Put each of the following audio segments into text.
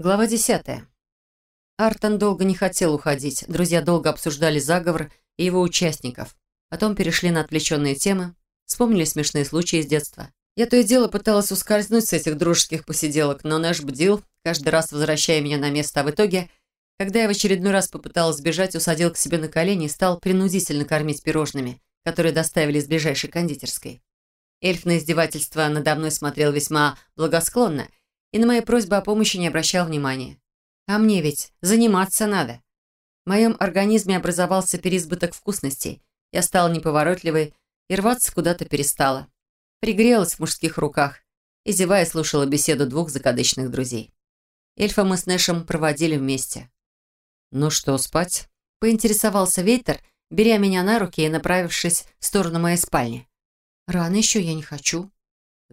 Глава десятая. Артон долго не хотел уходить. Друзья долго обсуждали заговор и его участников. Потом перешли на отвлеченные темы, вспомнили смешные случаи из детства. Я то и дело пыталась ускользнуть с этих дружеских посиделок, но Нэш бдил, каждый раз возвращая меня на место, а в итоге, когда я в очередной раз попыталась сбежать, усадил к себе на колени и стал принудительно кормить пирожными, которые доставили из ближайшей кондитерской. Эльф на издевательство надо мной смотрел весьма благосклонно – и на мои просьбы о помощи не обращал внимания. А мне ведь заниматься надо. В моем организме образовался переизбыток вкусностей. Я стала неповоротливой и рваться куда-то перестала. Пригрелась в мужских руках и, зевая, слушала беседу двух закадычных друзей. Эльфа мы с Нэшем проводили вместе. «Ну что, спать?» — поинтересовался Вейтер, беря меня на руки и направившись в сторону моей спальни. «Рано еще я не хочу»,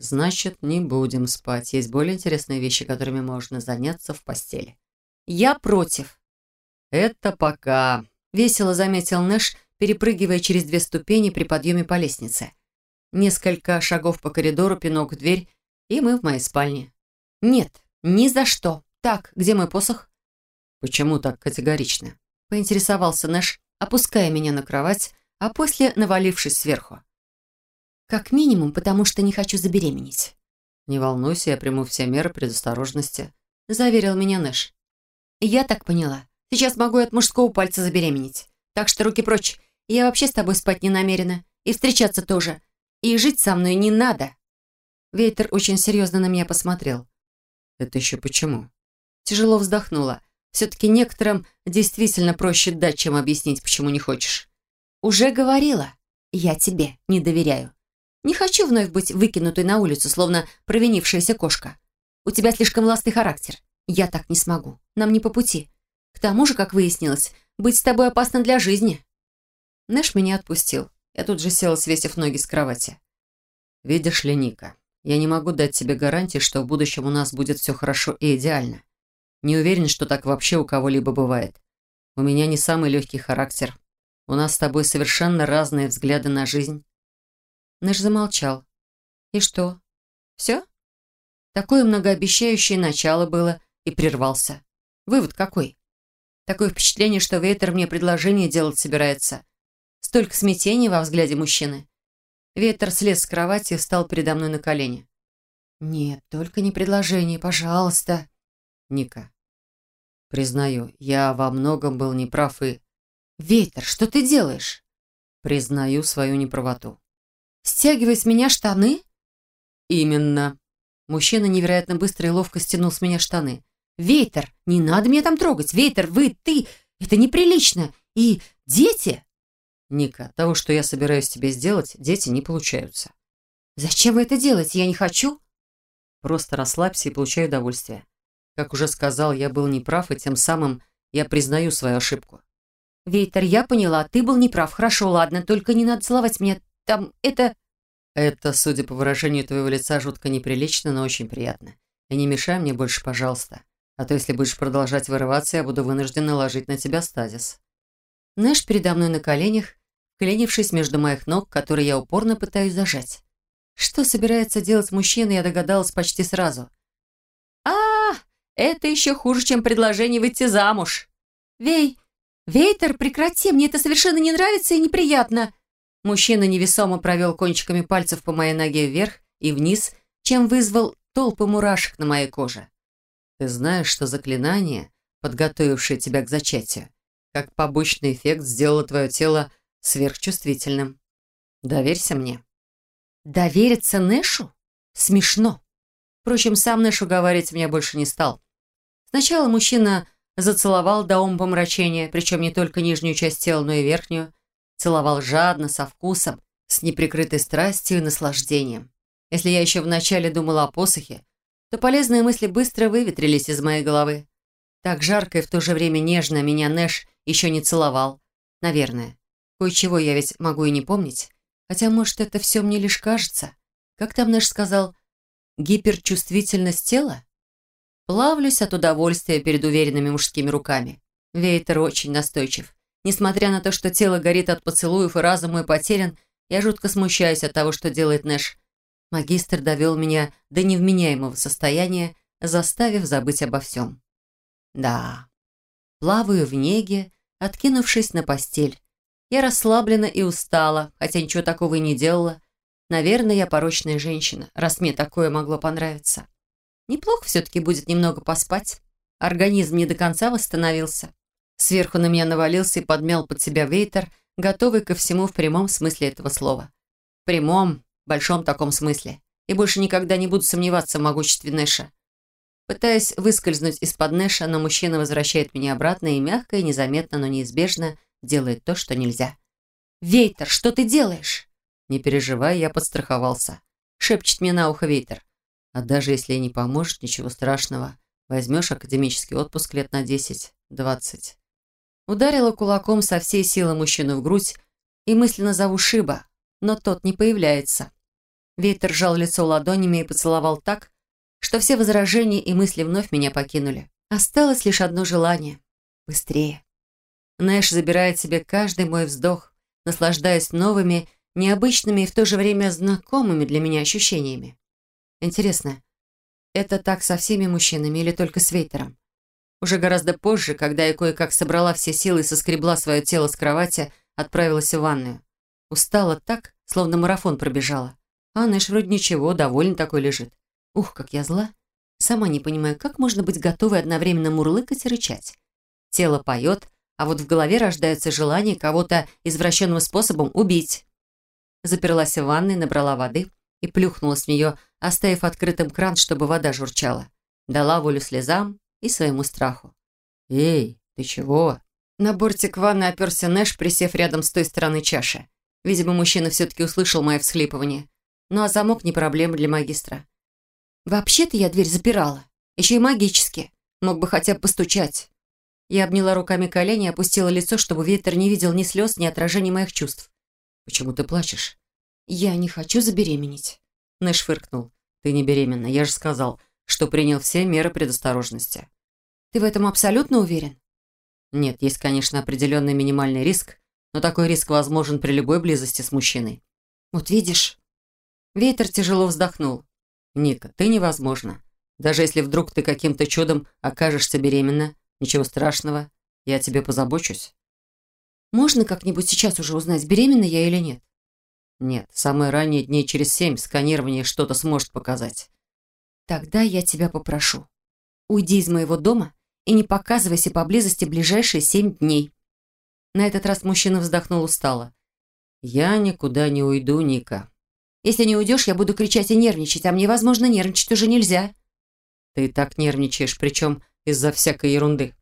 Значит, не будем спать. Есть более интересные вещи, которыми можно заняться в постели. Я против. Это пока. Весело заметил Нэш, перепрыгивая через две ступени при подъеме по лестнице. Несколько шагов по коридору, пинок в дверь, и мы в моей спальне. Нет, ни за что. Так, где мой посох? Почему так категорично? Поинтересовался Нэш, опуская меня на кровать, а после навалившись сверху. Как минимум, потому что не хочу забеременеть. «Не волнуйся, я приму все меры предосторожности», — заверил меня Нэш. «Я так поняла. Сейчас могу от мужского пальца забеременеть. Так что руки прочь. Я вообще с тобой спать не намерена. И встречаться тоже. И жить со мной не надо». Вейтер очень серьезно на меня посмотрел. «Это еще почему?» Тяжело вздохнула. Все-таки некоторым действительно проще дать, чем объяснить, почему не хочешь. «Уже говорила. Я тебе не доверяю. Не хочу вновь быть выкинутой на улицу, словно провинившаяся кошка. У тебя слишком властный характер. Я так не смогу. Нам не по пути. К тому же, как выяснилось, быть с тобой опасно для жизни». Нэш меня отпустил. Я тут же села, свесив ноги с кровати. «Видишь ли, Ника, я не могу дать тебе гарантии, что в будущем у нас будет все хорошо и идеально. Не уверен, что так вообще у кого-либо бывает. У меня не самый легкий характер. У нас с тобой совершенно разные взгляды на жизнь. Нэш замолчал. «И что? Все?» Такое многообещающее начало было и прервался. Вывод какой? Такое впечатление, что Вейтер мне предложение делать собирается. Столько смятения во взгляде мужчины. Ветер слез с кровати и встал передо мной на колени. «Нет, только не предложение, пожалуйста». «Ника, признаю, я во многом был неправ и...» «Ветер, что ты делаешь?» «Признаю свою неправоту. Стягивай с меня штаны?» «Именно». Мужчина невероятно быстро и ловко стянул с меня штаны. «Вейтер, не надо меня там трогать! Вейтер, вы, ты! Это неприлично! И дети!» «Ника, того, что я собираюсь тебе сделать, дети не получаются». «Зачем вы это делаете? Я не хочу». «Просто расслабься и получай удовольствие. Как уже сказал, я был неправ, и тем самым я признаю свою ошибку». «Вейтер, я поняла, ты был неправ. Хорошо, ладно, только не надо целовать меня там это...» «Это, судя по выражению твоего лица, жутко неприлично, но очень приятно. И не мешай мне больше, пожалуйста. А то, если будешь продолжать вырываться, я буду вынужден наложить на тебя стазис». Нэш передо мной на коленях, вклинившись между моих ног, которые я упорно пытаюсь зажать. Что собирается делать мужчина, я догадалась почти сразу. а, это еще хуже, чем предложение выйти замуж. Вей, Вейтер, прекрати, мне это совершенно не нравится и неприятно. Мужчина невесомо провел кончиками пальцев по моей ноге вверх и вниз, чем вызвал толпы мурашек на моей коже. Ты знаешь, что заклинание, подготовившее тебя к зачатию, как побочный эффект сделало твое тело сверхчувствительным. Доверься мне. Довериться Нэшу? Смешно. Впрочем, сам Нэш уговаривать меня больше не стал. Сначала мужчина зацеловал до умопомрачения, причем не только нижнюю часть тела, но и верхнюю, целовал жадно, со вкусом, с неприкрытой страстью и наслаждением. Если я еще вначале думала о посохе, то полезные мысли быстро выветрились из моей головы. Так жарко и в то же время нежно меня Нэш еще не целовал. Наверное. Кое-чего я ведь могу и не помнить. Хотя, может, это все мне лишь кажется. Как там Нэш сказал? Гиперчувствительность тела? Плавлюсь от удовольствия перед уверенными мужскими руками. Вейтер очень настойчив. Несмотря на то, что тело горит от поцелуев и разум мой потерян, я жутко смущаюсь от того, что делает Нэш. Магистр довел меня до невменяемого состояния, заставив забыть обо всем. Да. Плаваю в неге, откинувшись на постель. Я расслаблена и устала, хотя ничего такого и не делала. Наверное, я порочная женщина, раз мне такое могло понравиться. Неплохо все-таки будет немного поспать. Организм не до конца восстановился. Сверху на меня навалился и подмял под себя вейтер, готовый ко всему в прямом смысле этого слова. В прямом, большом таком смысле. И больше никогда не буду сомневаться в могуществе Нэша. Пытаясь выскользнуть из-под Нэша, но мужчина возвращает меня обратно и мягко, и незаметно, но неизбежно делает то, что нельзя. «Вейтер, что ты делаешь?» «Не переживай, я подстраховался», — шепчет мне на ухо Вейтер. А даже если не поможет, ничего страшного. Возьмешь академический отпуск лет на 10-20. Ударила кулаком со всей силы мужчину в грудь и мысленно зову Шиба, но тот не появляется. Ветер сжал лицо ладонями и поцеловал так, что все возражения и мысли вновь меня покинули. Осталось лишь одно желание — быстрее. Нэш забирает себе каждый мой вздох, наслаждаясь новыми, необычными и в то же время знакомыми для меня ощущениями. Интересно, это так со всеми мужчинами или только с Вейтером? Уже гораздо позже, когда я кое-как собрала все силы и соскребла свое тело с кровати, отправилась в ванную. Устала так, словно марафон пробежала. А Нэш вроде ничего, доволен такой лежит. Ух, как я зла. Сама не понимаю, как можно быть готовой одновременно мурлыкать и рычать. Тело поет, а вот в голове рождается желание кого-то извращенным способом убить. Заперлась в ванной, набрала воды и плюхнулась в нее, оставив открытым кран, чтобы вода журчала. Дала волю слезам и своему страху. «Эй, ты чего?» На бортик ванны оперся Нэш, присев рядом с той стороны чаши. Видимо, мужчина все-таки услышал мое всхлипывание. Ну а замок не проблема для магистра. «Вообще-то я дверь запирала. Еще и магически. Мог бы хотя бы постучать». Я обняла руками колени и опустила лицо, чтобы ветер не видел ни слез, ни отражений моих чувств. «Почему ты плачешь?» «Я не хочу забеременеть», — Нэш фыркнул. «Ты не беременна, я же сказал, что принял все меры предосторожности». «Ты в этом абсолютно уверен?» «Нет, есть, конечно, определенный минимальный риск, но такой риск возможен при любой близости с мужчиной». «Вот видишь». Ветер тяжело вздохнул. «Ника, ты невозможна. Даже если вдруг ты каким-то чудом окажешься беременна, ничего страшного, я о тебе позабочусь». «Можно как-нибудь сейчас уже узнать, беременна я или нет?» Нет, самые ранние дней через семь сканирование что-то сможет показать. Тогда я тебя попрошу. Уйди из моего дома и не показывайся поблизости ближайшие семь дней. На этот раз мужчина вздохнул устало. Я никуда не уйду, Ника. Если не уйдешь, я буду кричать и нервничать, а мне, возможно, нервничать уже нельзя. Ты так нервничаешь, причем из-за всякой ерунды.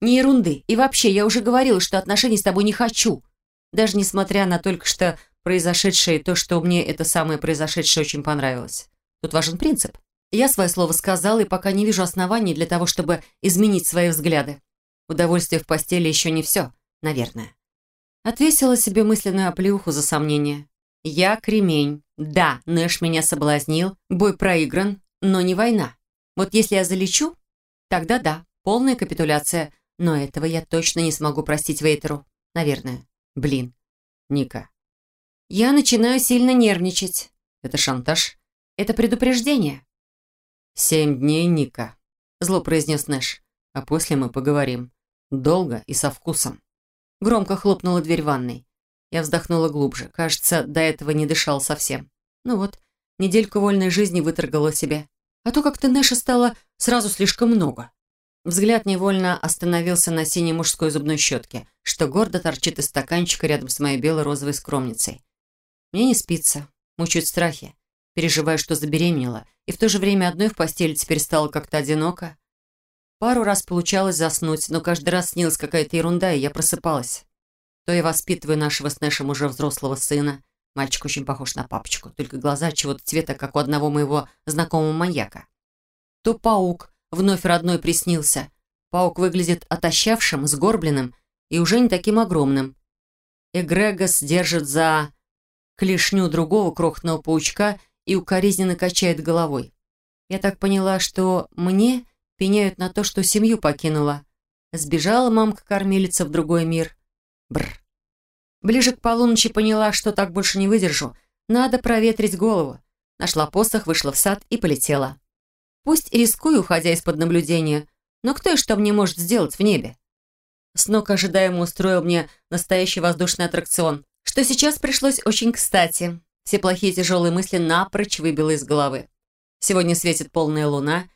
Не ерунды. И вообще, я уже говорила, что отношений с тобой не хочу. Даже несмотря на только что произошедшее то, что мне это самое произошедшее очень понравилось. Тут важен принцип. Я свое слово сказала и пока не вижу оснований для того, чтобы изменить свои взгляды. Удовольствие в постели еще не все, наверное. Отвесила себе мысленную оплеуху за сомнение. Я кремень. Да, Нэш меня соблазнил, бой проигран, но не война. Вот если я залечу, тогда да, полная капитуляция, но этого я точно не смогу простить Вейтеру. Наверное. Блин. Ника, я начинаю сильно нервничать. Это шантаж? Это предупреждение? «Семь дней, Ника», — зло произнес Нэш. «А после мы поговорим. Долго и со вкусом». Громко хлопнула дверь ванной. Я вздохнула глубже. Кажется, до этого не дышал совсем. Ну вот, недельку вольной жизни выторгала себе. А то как-то Нэша стало сразу слишком много. Взгляд невольно остановился на синей мужской зубной щетке, что гордо торчит из стаканчика рядом с моей бело-розовой скромницей. Мне не спится, мучают страхи. Переживаю, что забеременела, и в то же время одной в постели теперь стало как-то одиноко. Пару раз получалось заснуть, но каждый раз снилась какая-то ерунда, и я просыпалась. То я воспитываю нашего с Нэшем уже взрослого сына. Мальчик очень похож на папочку, только глаза чего-то цвета, как у одного моего знакомого маньяка. То паук вновь родной приснился. Паук выглядит отощавшим, сгорбленным и уже не таким огромным. Эгрегос держит за клешню другого крохотного паучка и укоризненно качает головой. Я так поняла, что мне пеняют на то, что семью покинула. Сбежала мамка-кормилица в другой мир. Бр. Ближе к полуночи поняла, что так больше не выдержу. Надо проветрить голову. Нашла посох, вышла в сад и полетела. Пусть и рискую, уходя из-под наблюдения, Но кто и что мне может сделать в небе? Снок ожидаемо устроил мне настоящий воздушный аттракцион, что сейчас пришлось очень кстати. Все плохие тяжелые мысли напрочь выбило из головы. Сегодня светит полная луна,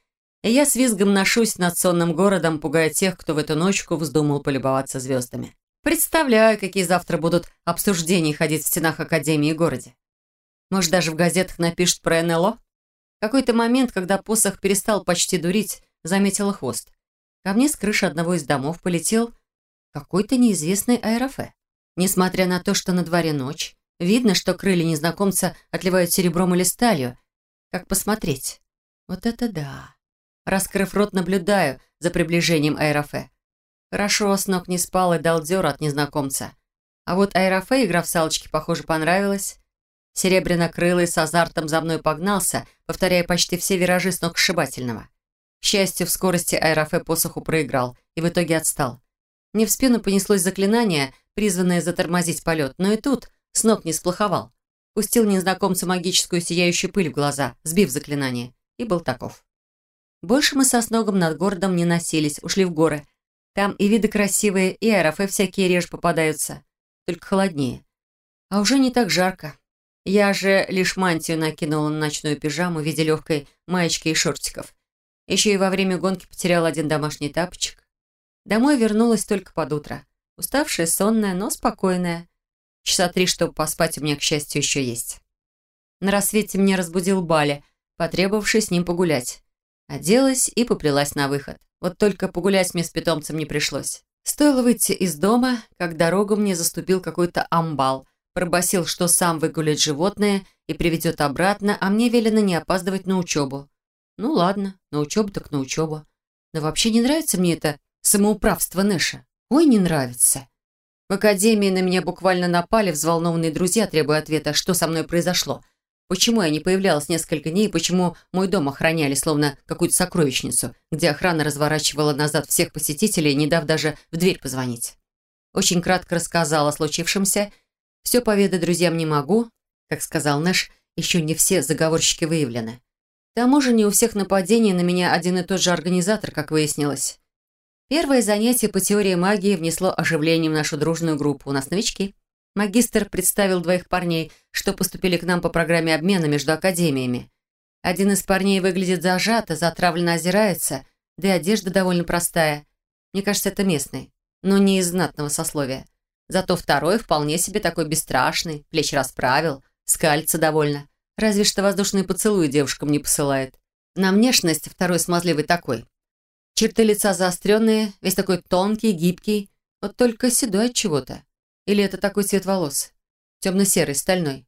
и я с визгом ношусь над сонным городом, пугая тех, кто в эту ночку вздумал полюбоваться звездами. Представляю, какие завтра будут обсуждения ходить в стенах Академии и городе. Может, даже в газетах напишут про НЛО? Какой-то момент, когда посох перестал почти дурить, заметила хвост. Ко мне с крыши одного из домов полетел какой-то неизвестный аэрофе. Несмотря на то, что на дворе ночь, видно, что крылья незнакомца отливают серебром или сталью. Как посмотреть? Вот это да. Раскрыв рот, наблюдаю за приближением аэрофе. Хорошо, Снок не спал и дал дёр от незнакомца. А вот аэрофе игра в салочки, похоже, понравилась. Серебряно-крылый с азартом за мной погнался, повторяя почти все виражи сногсшибательного. К счастью, в скорости аэрофе посоху проиграл и в итоге отстал. Мне в спину понеслось заклинание, призванное затормозить полет, но и тут Снок не сплоховал. Пустил незнакомцу магическую сияющую пыль в глаза, сбив заклинание, и был таков. Больше мы со Сногом над городом не носились, ушли в горы. Там и виды красивые, и аэрофе всякие реже попадаются, только холоднее. А уже не так жарко. Я же лишь мантию накинула на ночную пижаму в виде легкой маечки и шортиков. Еще и во время гонки потерял один домашний тапочек. Домой вернулась только под утро. Уставшая, сонная, но спокойная. Часа три, чтобы поспать, у меня, к счастью, еще есть. На рассвете меня разбудил Бали, потребовавший с ним погулять. Оделась и поплелась на выход. Вот только погулять мне с питомцем не пришлось. Стоило выйти из дома, как дорогу мне заступил какой-то амбал. Пробасил, что сам выгулит животное и приведет обратно, а мне велено не опаздывать на учебу. Ну ладно, на учебу так на учебу. Но вообще не нравится мне это самоуправство Нэша. Ой, не нравится. В академии на меня буквально напали взволнованные друзья, требуя ответа, что со мной произошло. Почему я не появлялась несколько дней, почему мой дом охраняли, словно какую-то сокровищницу, где охрана разворачивала назад всех посетителей, не дав даже в дверь позвонить. Очень кратко рассказала о случившемся. Все поведать друзьям не могу. Как сказал Нэш, еще не все заговорщики выявлены. К тому же не у всех нападений на меня один и тот же организатор, как выяснилось. Первое занятие по теории магии внесло оживление в нашу дружную группу. У нас новички. Магистр представил двоих парней, что поступили к нам по программе обмена между академиями. Один из парней выглядит зажато, затравленно озирается, да и одежда довольно простая. Мне кажется, это местный, но не из знатного сословия. Зато второй вполне себе такой бесстрашный, плечи расправил, скалится довольно. Разве что воздушные поцелуи девушкам не посылает. На внешность второй смазливый такой, Черты лица заостренные, весь такой тонкий, гибкий, вот только седой от чего-то. Или это такой цвет волос? Темно-серый, стальной.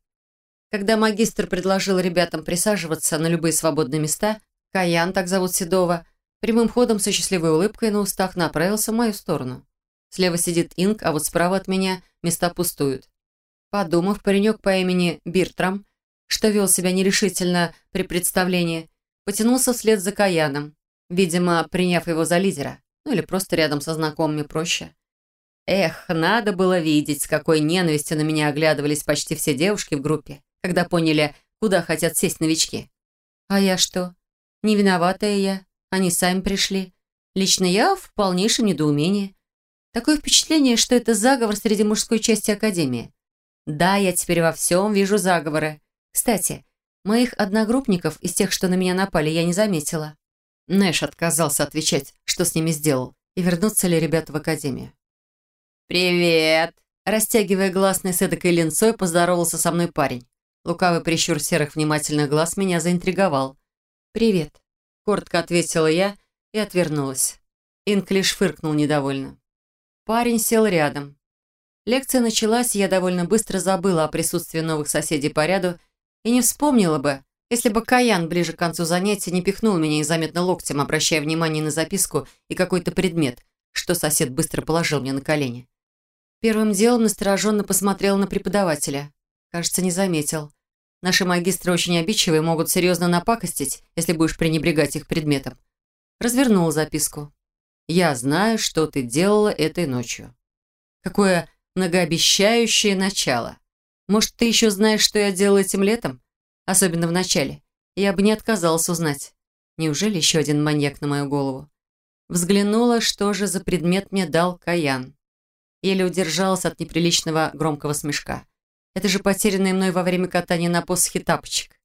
Когда магистр предложил ребятам присаживаться на любые свободные места, Каян, так зовут Седова, прямым ходом со счастливой улыбкой на устах направился в мою сторону. Слева сидит Инг, а вот справа от меня места пустуют. Подумав, паренек по имени Биртрам, что вел себя нерешительно при представлении, потянулся вслед за Каяном, видимо, приняв его за лидера. Ну или просто рядом со знакомыми проще. Эх, надо было видеть, с какой ненавистью на меня оглядывались почти все девушки в группе, когда поняли, куда хотят сесть новички. А я что? Не виноватая я. Они сами пришли. Лично я в полнейшем недоумении. Такое впечатление, что это заговор среди мужской части Академии. Да, я теперь во всем вижу заговоры. Кстати, моих одногруппников из тех, что на меня напали, я не заметила. Нэш отказался отвечать, что с ними сделал, и вернутся ли ребята в академию. «Привет!» Растягивая гласный с эдакой линцой, поздоровался со мной парень. Лукавый прищур серых внимательных глаз меня заинтриговал. «Привет», — коротко ответила я и отвернулась. Инк лишь фыркнул недовольно. Парень сел рядом. Лекция началась, и я довольно быстро забыла о присутствии новых соседей по ряду и не вспомнила бы, если бы Каян ближе к концу занятия не пихнул меня незаметно локтем, обращая внимание на записку и какой-то предмет, что сосед быстро положил мне на колени. Первым делом настороженно посмотрел на преподавателя. Кажется, не заметил. Наши магистры очень обидчивые, могут серьезно напакостить, если будешь пренебрегать их предметом. Развернул записку. «Я знаю, что ты делала этой ночью». Какое многообещающее начало. Может, ты еще знаешь, что я делала этим летом? Особенно в начале. Я бы не отказался узнать. Неужели еще один маньяк на мою голову? Взглянула, что же за предмет мне дал Каян. Еле удержалась от неприличного громкого смешка. Это же потерянный мной во время катания на посохе тапочек.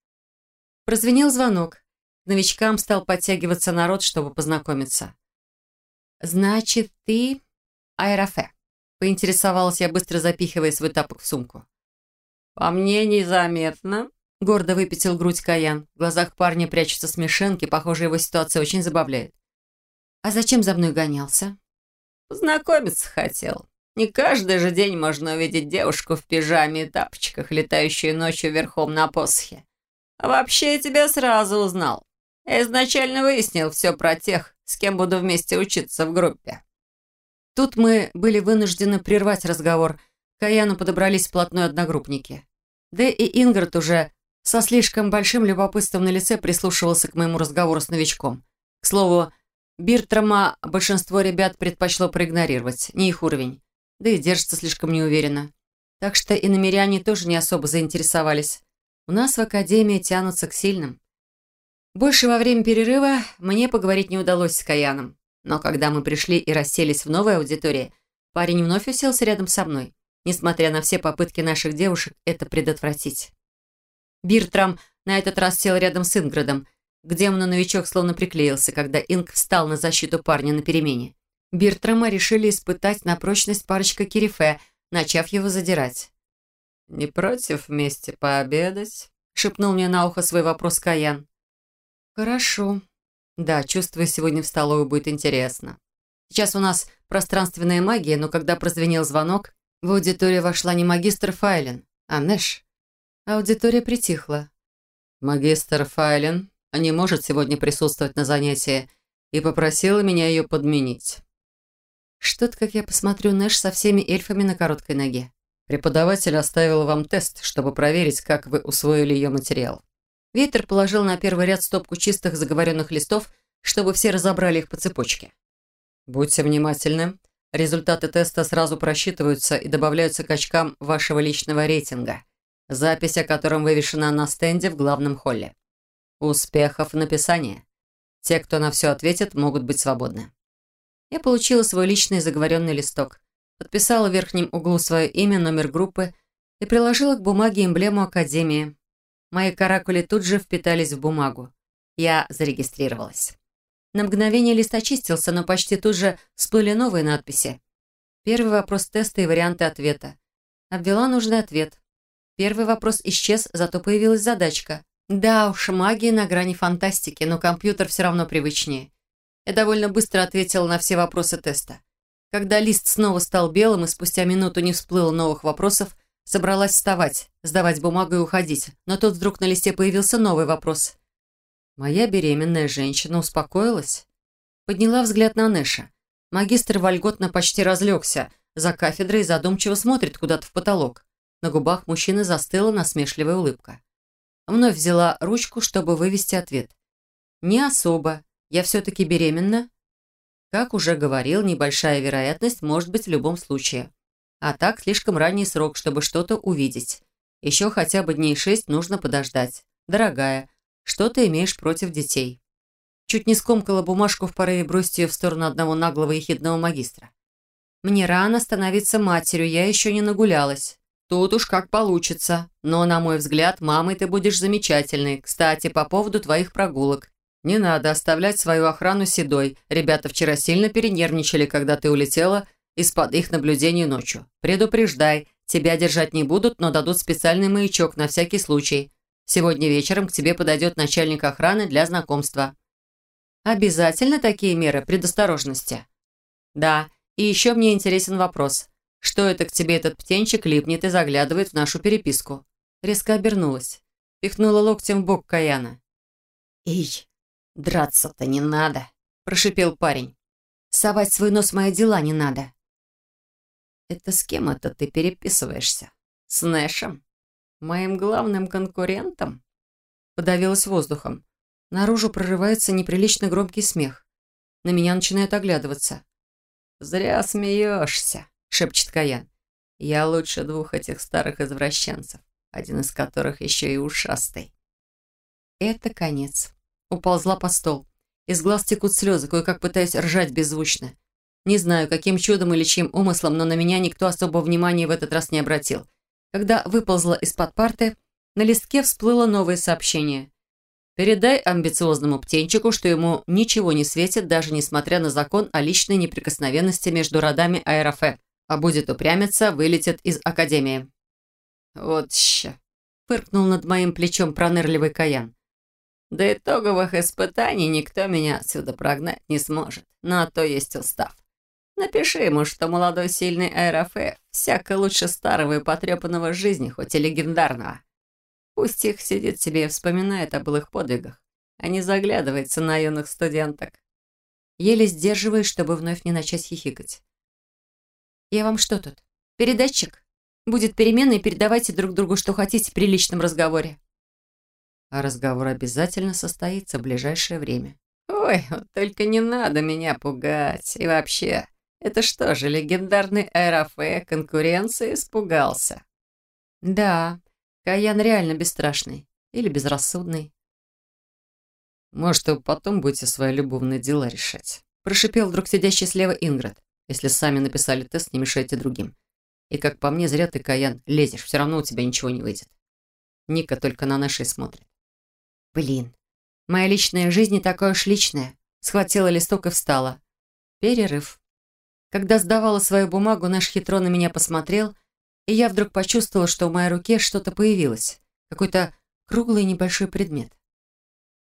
Прозвенел звонок. Новичкам стал подтягиваться народ, чтобы познакомиться. «Значит, ты Айрафе?» — поинтересовалась я, быстро запихивая свой тапок в сумку. «По мне незаметно», — гордо выпятил грудь Каян. В глазах парня прячутся смешинки, похоже, его ситуация очень забавляет. «А зачем за мной гонялся?» «Познакомиться хотел. Не каждый же день можно увидеть девушку в пижаме и тапочках, летающую ночью верхом на посохе. А вообще я тебя сразу узнал. Я изначально выяснил все про тех, с кем буду вместе учиться в группе». Тут мы были вынуждены прервать разговор. К Каяну подобрались вплотную одногруппники. Дэ и Ингрид уже со слишком большим любопытством на лице прислушивался к моему разговору с новичком. К слову, Биртрама большинство ребят предпочло проигнорировать, не их уровень, да и держится слишком неуверенно. Так что и намеряне тоже не особо заинтересовались. У нас в академии тянутся к сильным. Больше во время перерыва мне поговорить не удалось с Каяном. Но когда мы пришли и расселись в новой аудитории, парень вновь уселся рядом со мной, несмотря на все попытки наших девушек это предотвратить. Биртрам на этот раз сел рядом с Инградом. К демону новичок словно приклеился, когда Инг встал на защиту парня на перемене. Биртрама решили испытать на прочность парочка Кирифе, начав его задирать. «Не против вместе пообедать?» — шепнул мне на ухо свой вопрос Каян. «Хорошо. Да, чувствую, сегодня в столовую будет интересно. Сейчас у нас пространственная магия, но когда прозвенел звонок, в аудиторию вошла не магистр Файлен, а Нэш. Аудитория притихла. Магистр Файлен не может сегодня присутствовать на занятии и попросила меня ее подменить. Что-то, как я посмотрю, Нэш со всеми эльфами на короткой ноге. Преподаватель оставил вам тест, чтобы проверить, как вы усвоили ее материал. Ветер положил на первый ряд стопку чистых заговоренных листов, чтобы все разобрали их по цепочке. Будьте внимательны. Результаты теста сразу просчитываются и добавляются к очкам вашего личного рейтинга запись о котором вывешена на стенде в главном холле. Успехов в написании. Те, кто на все ответит, могут быть свободны. Я получила свой личный заговоренный листок, подписала в верхнем углу свое имя, номер группы и приложила к бумаге эмблему Академии. Мои каракули тут же впитались в бумагу. Я зарегистрировалась. На мгновение лист очистился, но почти тут же всплыли новые надписи. Первый вопрос теста и варианты ответа. Обвела нужный ответ. Первый вопрос исчез, зато появилась задачка. Да уж, магия на грани фантастики, но компьютер все равно привычнее. Я довольно быстро ответила на все вопросы теста. Когда лист снова стал белым и спустя минуту не всплыло новых вопросов, собралась вставать, сдавать бумагу и уходить. Но тут вдруг на листе появился новый вопрос. Моя беременная женщина успокоилась? Подняла взгляд на Нэша. Магистр вольготно почти разлегся за кафедрой и задумчиво смотрит куда-то в потолок. На губах мужчины застыла насмешливая улыбка. Вновь взяла ручку, чтобы вывести ответ. «Не особо. Я все-таки беременна?» Как уже говорил, небольшая вероятность может быть в любом случае. А так, слишком ранний срок, чтобы что-то увидеть. Еще хотя бы дней шесть нужно подождать. Дорогая, что ты имеешь против детей? Чуть не скомкала бумажку в порыве бросить ее в сторону одного наглого и хидного магистра. Мне рано становиться матерью, я еще не нагулялась. Тут уж как получится. Но, на мой взгляд, мамой ты будешь замечательной. Кстати, по поводу твоих прогулок. Не надо оставлять свою охрану седой. Ребята вчера сильно перенервничали, когда ты улетела из-под их наблюдений ночью. Предупреждай, тебя держать не будут, но дадут специальный маячок на всякий случай. Сегодня вечером к тебе подойдет начальник охраны для знакомства. Обязательно такие меры предосторожности? Да, и еще мне интересен вопрос. Что это к тебе этот птенчик липнет и заглядывает в нашу переписку?» Резко обернулась. Пихнула локтем в бок Каяна. «Эй, драться-то не надо», – прошипел парень. «Совать свой нос в мои дела не надо». «Это с кем это ты переписываешься? С Нэшем? Моим главным конкурентом?» Подавилась воздухом. Наружу прорывается неприлично громкий смех. На меня начинает оглядываться. «Зря смеешься», — шепчет Каян. «Я лучше двух этих старых извращенцев, один из которых еще и ушастый». Это конец. Уползла по стол. Из глаз текут слезы, кое-как пытаюсь ржать беззвучно. Не знаю, каким чудом или чьим умыслом, но на меня никто особого внимания в этот раз не обратил. Когда выползла из-под парты, на листке всплыло новое сообщение. «Передай амбициозному птенчику, что ему ничего не светит, даже несмотря на закон о личной неприкосновенности между родами Аэрофе, а будет упрямиться, вылетит из Академии». «Вот ща!» — фыркнул над моим плечом пронырливый Каян. «До итоговых испытаний никто меня отсюда прогнать не сможет, но то есть устав. Напиши ему, что молодой сильный Аэрофе всяко лучше старого и потрепанного жизни, хоть и легендарного. Пусть их сидит себе и вспоминает о былых подвигах, а не заглядывается на юных студенток. Еле сдерживаюсь, чтобы вновь не начать хихикать. «Я вам что тут? Передатчик? Будет перемена, и передавайте друг другу, что хотите при личном разговоре». А разговор обязательно состоится в ближайшее время. «Ой, вот только не надо меня пугать. И вообще, это что же, легендарный Аэрофе конкуренции испугался? Да, Каян реально бесстрашный. Или безрассудный. Может, вы потом будете свои любовные дела решать. Прошипел вдруг сидящий слева Инград. Если сами написали тест, не мешайте другим. И как по мне, зря ты, Каян, лезешь. Все равно у тебя ничего не выйдет. Ника только на нашей смотрит. Блин, моя личная жизнь не такая уж личная. Схватила листок и встала. Перерыв. Когда сдавала свою бумагу, наш хитро на меня посмотрел, и я вдруг почувствовала, что в моей руке что-то появилось. Какой-то круглый небольшой предмет.